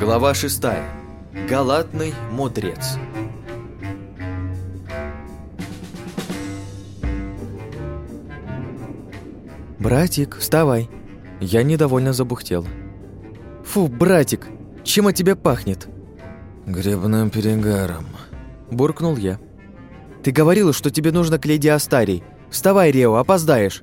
Глава шестая. Галатный мудрец. «Братик, вставай!» Я недовольно забухтел. «Фу, братик, чем от тебя пахнет?» «Грибным перегаром», — буркнул я. «Ты говорила, что тебе нужно к леди Астарий. Вставай, Рео, опоздаешь!»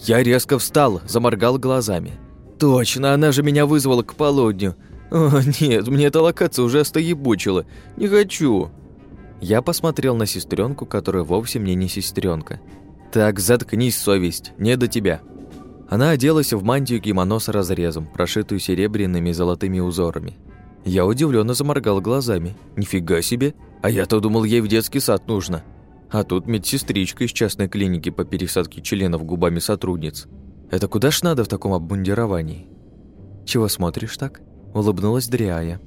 Я резко встал, заморгал глазами. «Точно, она же меня вызвала к полудню. О, нет, мне эта локация уже остоебучила. Не хочу!» Я посмотрел на сестренку, которая вовсе мне не сестренка. «Так, заткнись, совесть, не до тебя». Она оделась в мантию кимоно с разрезом, прошитую серебряными и золотыми узорами. Я удивленно заморгал глазами. «Нифига себе! А я-то думал, ей в детский сад нужно. А тут медсестричка из частной клиники по пересадке членов губами сотрудниц. Это куда ж надо в таком обмундировании?» «Чего смотришь так?» – улыбнулась Дриая.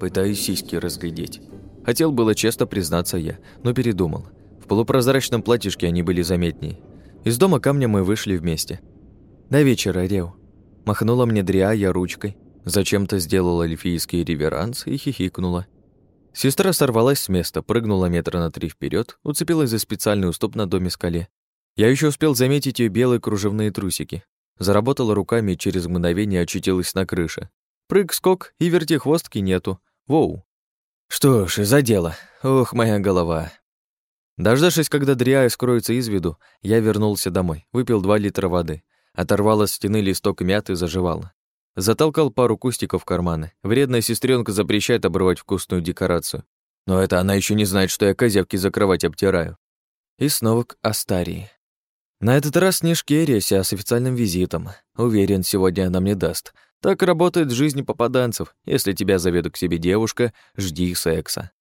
«Пытаюсь сиськи разглядеть». Хотел было честно признаться я, но передумал. В полупрозрачном платьишке они были заметнее. Из дома камня мы вышли вместе – «До вечера, Рев». Махнула мне Дриая ручкой, зачем-то сделала эльфийский реверанс и хихикнула. Сестра сорвалась с места, прыгнула метра на три вперед, уцепилась за специальный уступ на доме скале. Я еще успел заметить ее белые кружевные трусики. Заработала руками и через мгновение очутилась на крыше. Прыг-скок и вертихвостки нету. Воу. Что ж, за дело. Ох, моя голова. Дождавшись, когда Дриая скроется из виду, я вернулся домой, выпил два литра воды. Оторвал от стены листок мяты и заживал. Затолкал пару кустиков в карманы. Вредная сестренка запрещает обрывать вкусную декорацию. Но это она еще не знает, что я козявки за кровать обтираю. И снова к Астарии. На этот раз не Шкерия, а с официальным визитом. Уверен, сегодня она мне даст. Так работает жизнь попаданцев. Если тебя заведут к себе девушка, жди секса.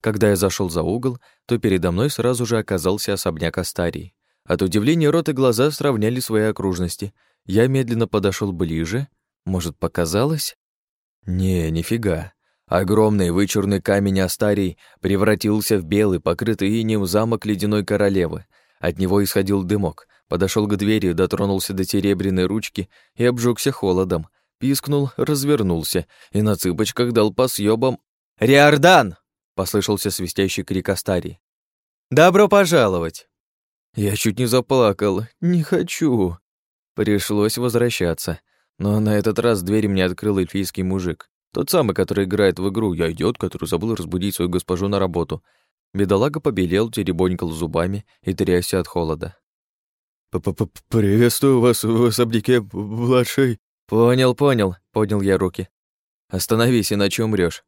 Когда я зашел за угол, то передо мной сразу же оказался особняк Астарии. От удивления рот и глаза сравняли свои окружности. Я медленно подошел ближе. Может, показалось? Не, нифига. Огромный вычурный камень Астарий превратился в белый, покрытый инеем замок ледяной королевы. От него исходил дымок. Подошел к двери, дотронулся до серебряной ручки и обжегся холодом. Пискнул, развернулся и на цыпочках дал по съёбам «Риордан!» — послышался свистящий крик Астарии. «Добро пожаловать!» Я чуть не заплакал. Не хочу. Пришлось возвращаться. Но на этот раз дверь мне открыл эльфийский мужик. Тот самый, который играет в игру «Я идёт», который забыл разбудить свою госпожу на работу. Бедолага побелел, теребонькал зубами и трясся от холода. П -п -п «Приветствую вас в особняке, младший». «Понял, понял», — поднял я руки. «Остановись, иначе умрёшь».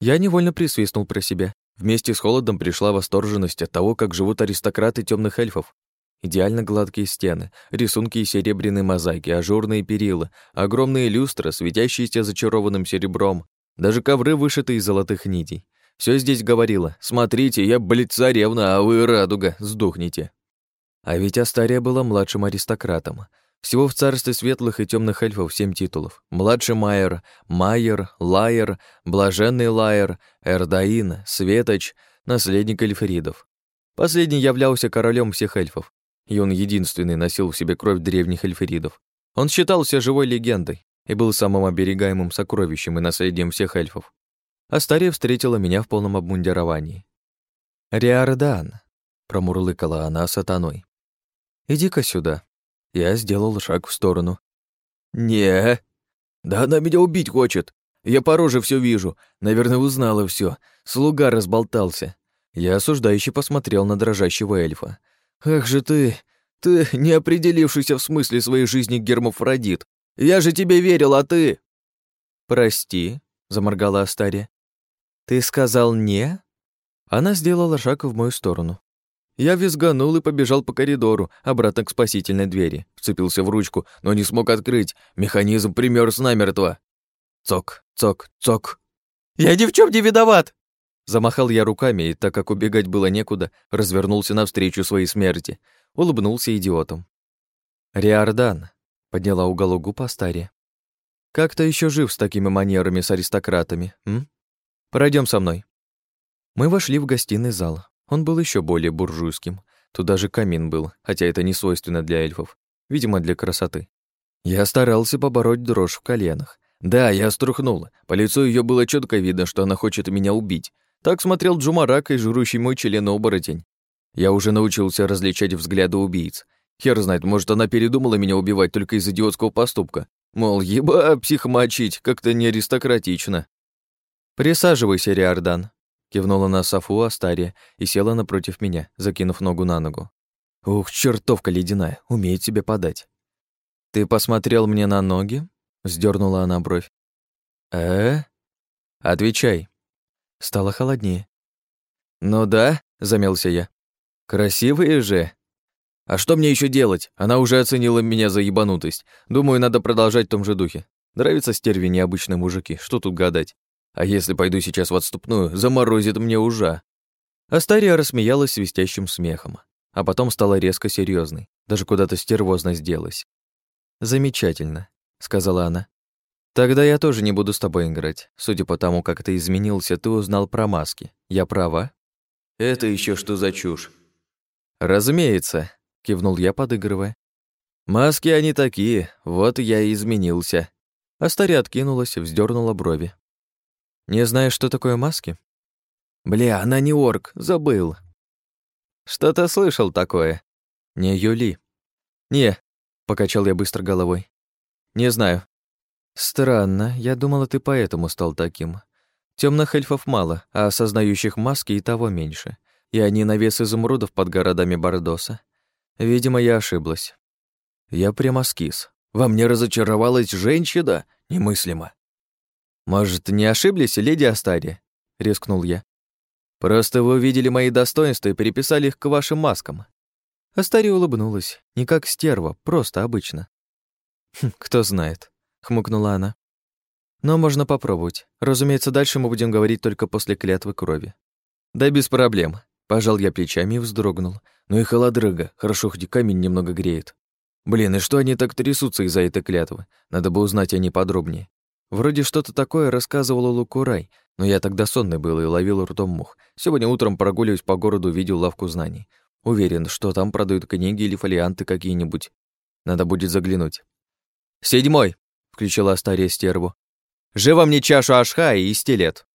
Я невольно присвистнул про себя. Вместе с холодом пришла восторженность от того, как живут аристократы темных эльфов. Идеально гладкие стены, рисунки из серебряной мозаики, ажурные перила, огромные люстры, светящиеся зачарованным серебром, даже ковры, вышитые из золотых нитей. Все здесь говорило «Смотрите, я, блядь, царевна, а вы радуга, сдохните». А ведь Астария была младшим аристократом. Всего в царстве светлых и темных эльфов семь титулов. Младший Майер, Майер, Лайер, Блаженный Лайер, Эрдаин, Светоч, наследник эльфридов. Последний являлся королем всех эльфов, и он единственный носил в себе кровь древних эльфридов. Он считался живой легендой и был самым оберегаемым сокровищем и наследием всех эльфов. Астария встретила меня в полном обмундировании. «Риордан», — промурлыкала она сатаной. «Иди-ка сюда». Я сделал шаг в сторону. «Не, да она меня убить хочет. Я по роже все вижу. Наверное, узнала все. Слуга разболтался». Я осуждающе посмотрел на дрожащего эльфа. «Ах же ты, ты не определившийся в смысле своей жизни гермафродит. Я же тебе верил, а ты...» «Прости», — заморгала Астария. «Ты сказал «не»?» Она сделала шаг в мою сторону. Я визганул и побежал по коридору, обратно к спасительной двери. Вцепился в ручку, но не смог открыть. Механизм примёрз намертво. Цок, цок, цок. «Я ни в чем не виноват!» Замахал я руками, и так как убегать было некуда, развернулся навстречу своей смерти. Улыбнулся идиотом. «Риордан», — подняла уголок губ Астария. «Как то еще жив с такими манерами с аристократами, м? Пройдем со мной». Мы вошли в гостиный зал. Он был еще более буржуйским. Тут даже камин был, хотя это не свойственно для эльфов. видимо, для красоты. Я старался побороть дрожь в коленах. Да, я струхнул. По лицу ее было четко видно, что она хочет меня убить. Так смотрел Джумарак и жрущий мой член-оборотень. Я уже научился различать взгляды убийц. Хер знает, может, она передумала меня убивать только из идиотского поступка. Мол, еба, психмочить, как-то не аристократично. «Присаживайся, Риордан», — кивнула на Сафу Астария и села напротив меня, закинув ногу на ногу. «Ух, чертовка ледяная, умеет себе подать». «Ты посмотрел мне на ноги?» — сдернула она бровь. «Э?» «Отвечай». Стало холоднее. «Ну да», — замялся я. «Красивые же». «А что мне еще делать? Она уже оценила меня за ебанутость. Думаю, надо продолжать в том же духе. Нравятся стерви необычные мужики, что тут гадать? А если пойду сейчас в отступную, заморозит мне ужа». Астария рассмеялась свистящим смехом, а потом стала резко серьезной, даже куда-то стервозно сделалась. «Замечательно», — сказала она. «Тогда я тоже не буду с тобой играть. Судя по тому, как ты изменился, ты узнал про маски. Я права?» «Это еще что за чушь?» «Разумеется», — кивнул я, подыгрывая. «Маски они такие, вот я и изменился». Астария откинулась, вздернула брови. «Не знаешь, что такое маски?» «Бля, она не орк, забыл». «Что-то слышал такое». «Не Юли». «Не», — покачал я быстро головой. «Не знаю». «Странно, я думала, ты поэтому стал таким. Темных эльфов мало, а осознающих маски и того меньше. И они на вес изумрудов под городами Бардоса. Видимо, я ошиблась. Я прямо скис. Во мне разочаровалась женщина? Немыслимо. «Может, не ошиблись, леди Астария?» — рискнул я. «Просто вы увидели мои достоинства и переписали их к вашим маскам». Астария улыбнулась, не как стерва, просто обычно. «Хм, «Кто знает», — хмыкнула она. «Но можно попробовать. Разумеется, дальше мы будем говорить только после клятвы крови». «Да без проблем», — пожал я плечами и вздрогнул. «Ну и холодрыга, хорошо, хоть камень немного греет». Блин, и что они так трясутся из-за этой клятвы? Надо бы узнать о ней подробнее. Вроде что-то такое рассказывала Лукурай, но я тогда сонный был и ловил ртом мух. Сегодня утром прогуливаюсь по городу, видел лавку знаний. Уверен, что там продают книги или фолианты какие-нибудь. Надо будет заглянуть. «Седьмой!» — включила Астария стерву. «Живо мне чашу ашха и стилет!»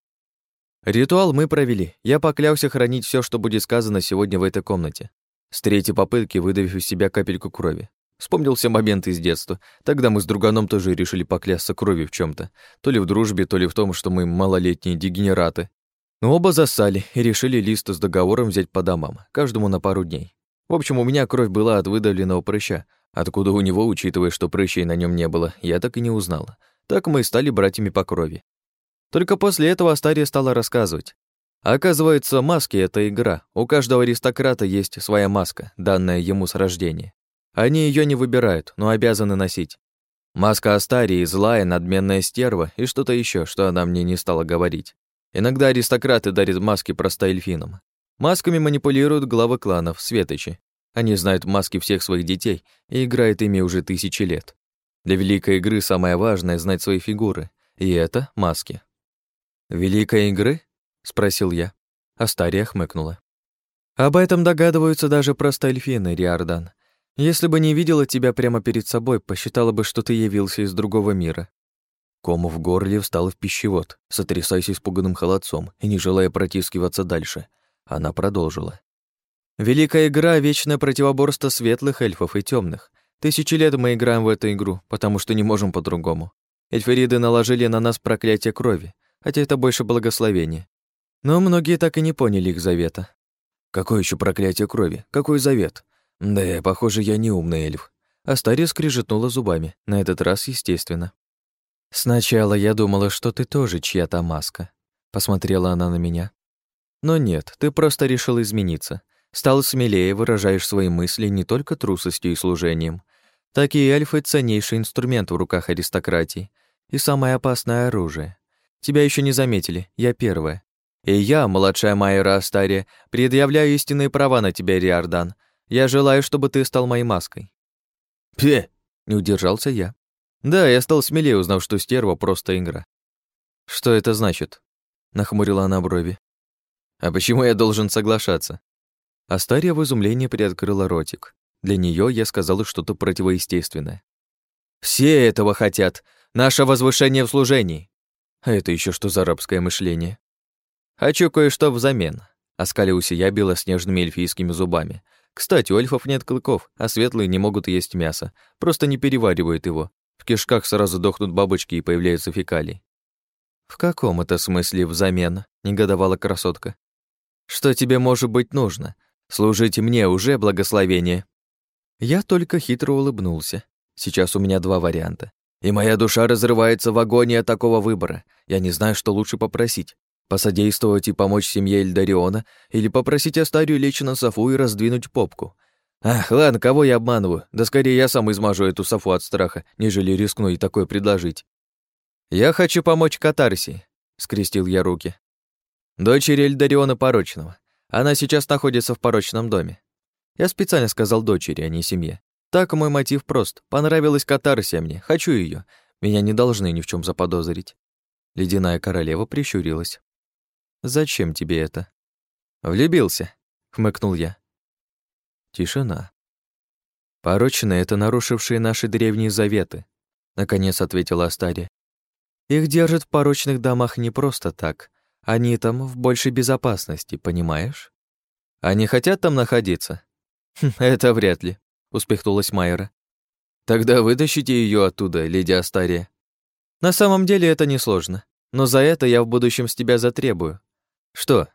Ритуал мы провели. Я поклялся хранить все, что будет сказано сегодня в этой комнате. С третьей попытки выдавив из себя капельку крови. Вспомнился момент из детства. Тогда мы с друганом тоже решили поклясться кровью в чем то То ли в дружбе, то ли в том, что мы малолетние дегенераты. Но оба засали и решили лист с договором взять по домам, каждому на пару дней. В общем, у меня кровь была от выдавленного прыща. Откуда у него, учитывая, что прыщей на нем не было, я так и не узнала. Так мы и стали братьями по крови. Только после этого Астария стала рассказывать. Оказывается, маски — это игра. У каждого аристократа есть своя маска, данная ему с рождения. Они ее не выбирают, но обязаны носить. Маска Астарии злая, надменная стерва и что-то еще, что она мне не стала говорить. Иногда аристократы дарят маски просто эльфинам. Масками манипулируют главы кланов, светочи. Они знают маски всех своих детей и играют ими уже тысячи лет. Для великой игры самое важное — знать свои фигуры, и это маски. «Великой игры?» — спросил я. Астария хмыкнула. «Об этом догадываются даже просто эльфины, Риордан. Если бы не видела тебя прямо перед собой, посчитала бы, что ты явился из другого мира. Кому в горле встал в пищевод, сотрясаясь испуганным холодцом и не желая протискиваться дальше. Она продолжила. «Великая игра — вечное противоборство светлых эльфов и темных. Тысячи лет мы играем в эту игру, потому что не можем по-другому. Эльфериды наложили на нас проклятие крови, хотя это больше благословение. Но многие так и не поняли их завета. Какое еще проклятие крови? Какой завет? Да, похоже, я не умный эльф. Астария скрежетнула зубами, на этот раз естественно. «Сначала я думала, что ты тоже чья-то маска», — посмотрела она на меня. «Но нет, ты просто решил измениться. Стал смелее, выражаешь свои мысли не только трусостью и служением. Такие эльфы — ценнейший инструмент в руках аристократии и самое опасное оружие. Тебя еще не заметили, я первая. И я, младшая Майера Астария, предъявляю истинные права на тебя, Риордан, я желаю, чтобы ты стал моей маской». «Пе!» — не удержался я. Да, я стал смелее, узнав, что стерва — просто игра. «Что это значит?» — нахмурила она брови. «А почему я должен соглашаться?» Астария в изумлении приоткрыла ротик. Для нее я сказал что-то противоестественное. «Все этого хотят. Наше возвышение в служении». А это еще что за арабское мышление? «Хочу кое-что взамен», — оскалился я белоснежными эльфийскими зубами. «Кстати, у эльфов нет клыков, а светлые не могут есть мясо, просто не переваривают его. В кишках сразу дохнут бабочки и появляются фекалии». «В каком это смысле взамен?» — негодовала красотка. «Что тебе может быть нужно? Служите мне уже благословение». Я только хитро улыбнулся. Сейчас у меня два варианта. И моя душа разрывается в агонии от такого выбора. Я не знаю, что лучше попросить. Посодействовать и помочь семье Эльдариона или попросить Астарию лечь на софу и раздвинуть попку. Ах, ладно, кого я обманываю? Да скорее я сам измажу эту софу от страха, нежели рискну и такое предложить. «Я хочу помочь Катарсии», — скрестил я руки. «Дочери Эльдариона Порочного. Она сейчас находится в порочном доме. Я специально сказал дочери, а не семье. Так мой мотив прост. Понравилась Катарсия мне, хочу ее. Меня не должны ни в чем заподозрить. Ледяная королева прищурилась. «Зачем тебе это?» «Влюбился», — хмыкнул я. Тишина. «Порочные — это нарушившие наши древние заветы», — наконец ответила Астария. «Их держат в порочных домах не просто так. Они там в большей безопасности, понимаешь? Они хотят там находиться?» «Хм, «Это вряд ли», — успехнулась Майера. «Тогда вытащите ее оттуда, леди Астария». «На самом деле это несложно, но за это я в будущем с тебя затребую». «Что?»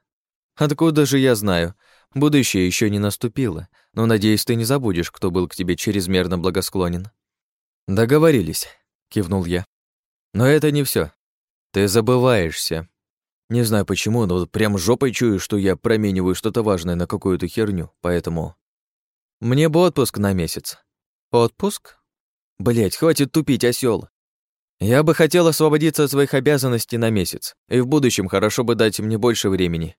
«Откуда же я знаю? Будущее еще не наступило, но, надеюсь, ты не забудешь, кто был к тебе чрезмерно благосклонен». «Договорились», — кивнул я. «Но это не все. Ты забываешься. Не знаю почему, но прям жопой чую, что я промениваю что-то важное на какую-то херню, поэтому мне бы отпуск на месяц. Отпуск? Блять, хватит тупить, осел. Я бы хотел освободиться от своих обязанностей на месяц, и в будущем хорошо бы дать мне больше времени.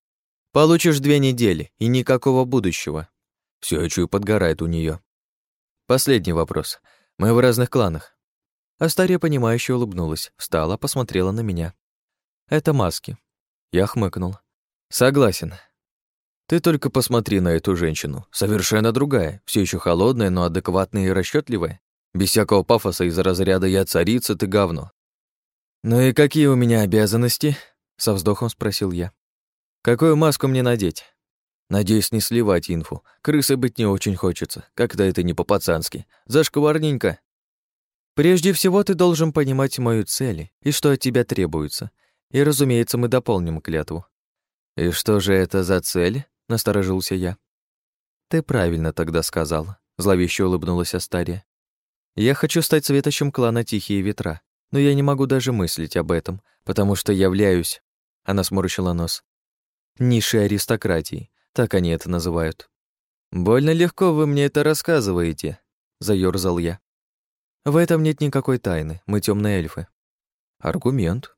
Получишь две недели, и никакого будущего. Все, я чую, подгорает у нее. Последний вопрос. Мы в разных кланах. Астария, понимающе улыбнулась, встала, посмотрела на меня. Это маски. Я хмыкнул. Согласен. Ты только посмотри на эту женщину. Совершенно другая, все еще холодная, но адекватная и расчетливая. Без всякого пафоса из разряда «я царица, ты говно». «Ну и какие у меня обязанности?» — со вздохом спросил я. «Какую маску мне надеть?» «Надеюсь, не сливать инфу. Крысы быть не очень хочется. Как-то это не по-пацански. Зашкварненько». «Прежде всего ты должен понимать мою цель и что от тебя требуется. И, разумеется, мы дополним клятву». «И что же это за цель?» — насторожился я. «Ты правильно тогда сказал», — зловеще улыбнулась Астария. «Я хочу стать светочем клана Тихие Ветра, но я не могу даже мыслить об этом, потому что являюсь...» Она сморщила нос. «Низшей аристократии, так они это называют». «Больно легко вы мне это рассказываете», — заёрзал я. «В этом нет никакой тайны, мы темные эльфы». «Аргумент».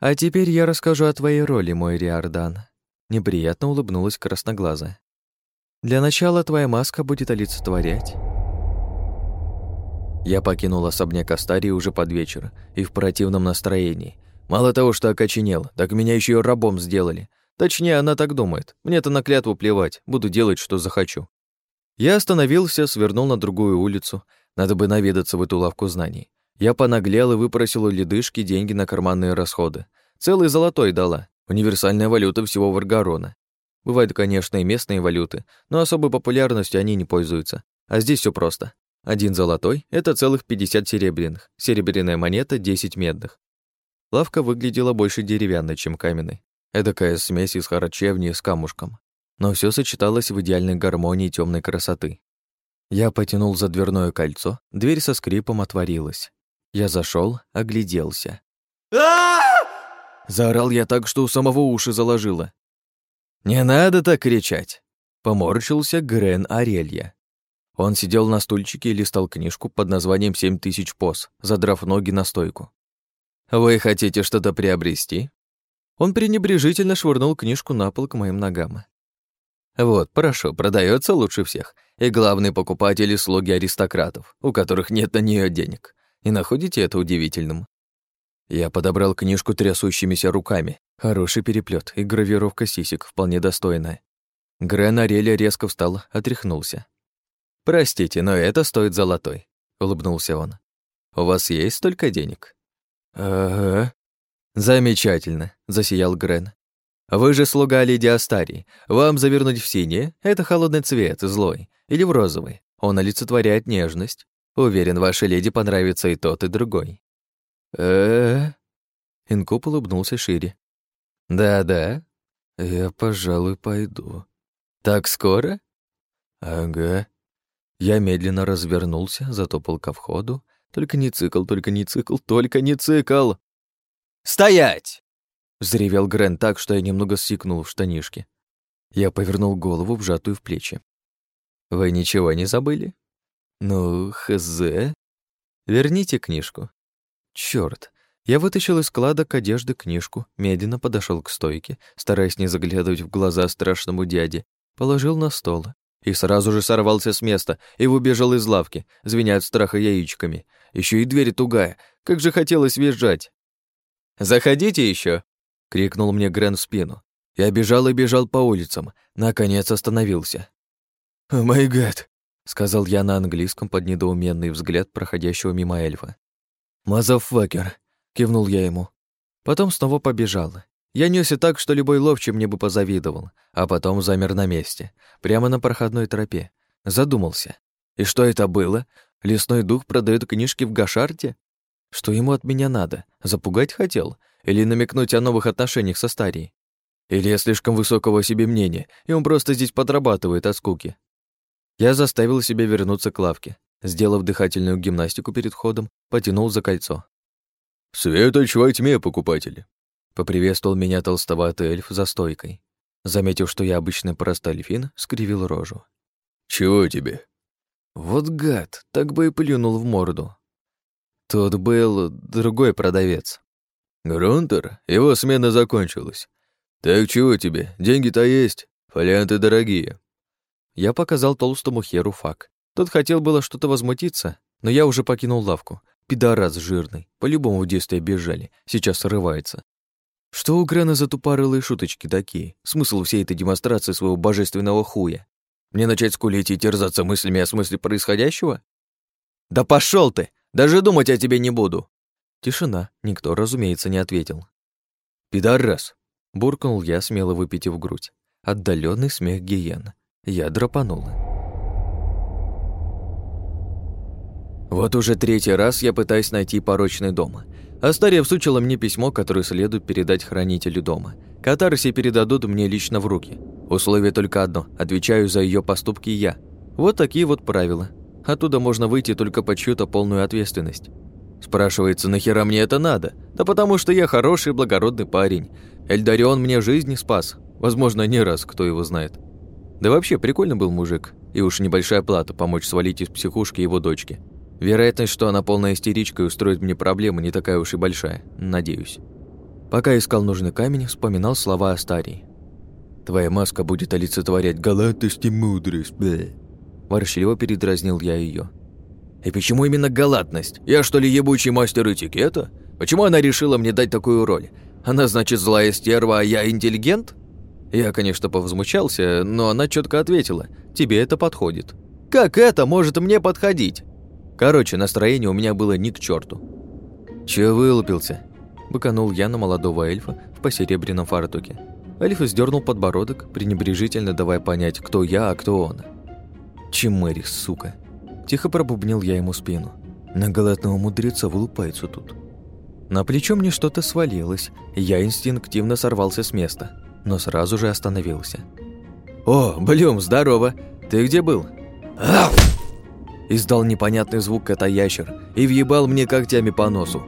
«А теперь я расскажу о твоей роли, мой Риордан», Неприятно улыбнулась красноглазая. «Для начала твоя маска будет олицетворять». Я покинул особняк Астарии уже под вечер и в противном настроении. Мало того, что окоченел, так меня еще и рабом сделали. Точнее, она так думает. Мне-то на клятву плевать, буду делать, что захочу. Я остановился, свернул на другую улицу. Надо бы наведаться в эту лавку знаний. Я понаглел и выпросил у ледышки деньги на карманные расходы. Целый золотой дала. Универсальная валюта всего Варгарона. Бывают, конечно, и местные валюты, но особой популярностью они не пользуются. А здесь все просто. Один золотой — это целых 50 серебряных, серебряная монета — 10 медных. Лавка выглядела больше деревянной, чем каменной. Эдакая смесь из харчевни с камушком. Но все сочеталось в идеальной гармонии темной красоты. Я потянул за дверное кольцо, дверь со скрипом отворилась. Я зашел, огляделся. Заорал я так, что у самого уши заложило. «Не надо так кричать!» Поморщился Грен Арелья. Он сидел на стульчике и листал книжку под названием «Семь тысяч пос», задрав ноги на стойку. «Вы хотите что-то приобрести?» Он пренебрежительно швырнул книжку на пол к моим ногам. «Вот, прошу, продается лучше всех. И главные покупатели — слуги аристократов, у которых нет на нее денег. Не находите это удивительным?» Я подобрал книжку трясущимися руками. Хороший переплет и гравировка сисек, вполне достойная. Грен Ареля резко встал, отряхнулся. Простите, но это стоит золотой, улыбнулся он. У вас есть столько денег? Ага. Замечательно, засиял Грен. Вы же слуга леди Астарии. Вам завернуть в синее — это холодный цвет, злой, или в розовый. Он олицетворяет нежность. Уверен, вашей леди понравится и тот, и другой. э Инкуб улыбнулся шире. «Да-да, я, пожалуй, пойду». «Так скоро?» «Ага». Я медленно развернулся, затопал ко входу. Только не цикл, только не цикл, только не цикл! «Стоять!» Взревел Грен так, что я немного сикнул в штанишки. Я повернул голову, вжатую в плечи. «Вы ничего не забыли?» «Ну, хз...» «Верните книжку». Чёрт, я вытащил из складок одежды книжку, медленно подошел к стойке, стараясь не заглядывать в глаза страшному дяде, положил на стол и сразу же сорвался с места и выбежал из лавки, звеня от страха яичками. Еще и дверь тугая, как же хотелось визжать. «Заходите еще! крикнул мне Грен в спину. Я бежал и бежал по улицам, наконец остановился. «О май гад!» — сказал я на английском под недоуменный взгляд проходящего мимо эльфа. «Мазафакер!» — кивнул я ему. Потом снова побежал. Я нёсся так, что любой ловчий мне бы позавидовал, а потом замер на месте, прямо на проходной тропе. Задумался. И что это было? Лесной дух продает книжки в Гашарте? Что ему от меня надо? Запугать хотел? Или намекнуть о новых отношениях со Старией? Или я слишком высокого себе мнения, и он просто здесь подрабатывает от скуки? Я заставил себя вернуться к лавке. Сделав дыхательную гимнастику перед ходом, потянул за кольцо. «Светоч во тьме, покупатели!» Поприветствовал меня толстоватый эльф за стойкой. Заметив, что я обычный простальфин, скривил рожу. «Чего тебе?» Вот гад, так бы и плюнул в морду. Тут был другой продавец. «Грунтер? Его смена закончилась. Так чего тебе? Деньги-то есть, фолианты дорогие». Я показал толстому херу фак. Тот хотел было что-то возмутиться, но я уже покинул лавку. Пидорас жирный. По-любому в детстве бежали. Сейчас срывается. Что у Грена за тупорылые шуточки такие? Смысл всей этой демонстрации своего божественного хуя? Мне начать скулить и терзаться мыслями о смысле происходящего? Да пошел ты! Даже думать о тебе не буду. Тишина. Никто, разумеется, не ответил. Пидорас! Буркнул я, смело выпитив грудь. Отдаленный смех гиен. Я драпанула. Вот уже третий раз я пытаюсь найти порочный дом. Астария всучила мне письмо, которое следует передать хранителю дома. Катарси передадут мне лично в руки. Условие только одно – отвечаю за ее поступки я. Вот такие вот правила. Оттуда можно выйти только под чью-то полную ответственность. Спрашивается, нахера мне это надо? Да потому что я хороший, благородный парень. Эльдарион мне жизнь спас. Возможно, не раз, кто его знает. Да вообще, прикольно был мужик. И уж небольшая плата помочь свалить из психушки его дочки. Вероятность, что она полная истеричка и устроит мне проблемы, не такая уж и большая, надеюсь. Пока искал нужный камень, вспоминал слова Астарии. «Твоя маска будет олицетворять галантность и мудрость, бля». Ворчливо передразнил я ее. «И почему именно галантность? Я что ли ебучий мастер этикета? Почему она решила мне дать такую роль? Она, значит, злая стерва, а я интеллигент?» Я, конечно, повозмущался, но она четко ответила. «Тебе это подходит». «Как это может мне подходить?» Короче, настроение у меня было ни к черту. «Чё вылупился?» Быканул я на молодого эльфа в посеребряном фартуке. Эльф сдернул подбородок, пренебрежительно давая понять, кто я, а кто он. «Чемэри, сука!» Тихо пробубнил я ему спину. На голодного мудреца вылупается тут. На плечо мне что-то свалилось, я инстинктивно сорвался с места, но сразу же остановился. «О, Блюм, здорово! Ты где был?» Издал непонятный звук кота-ящер и въебал мне когтями по носу.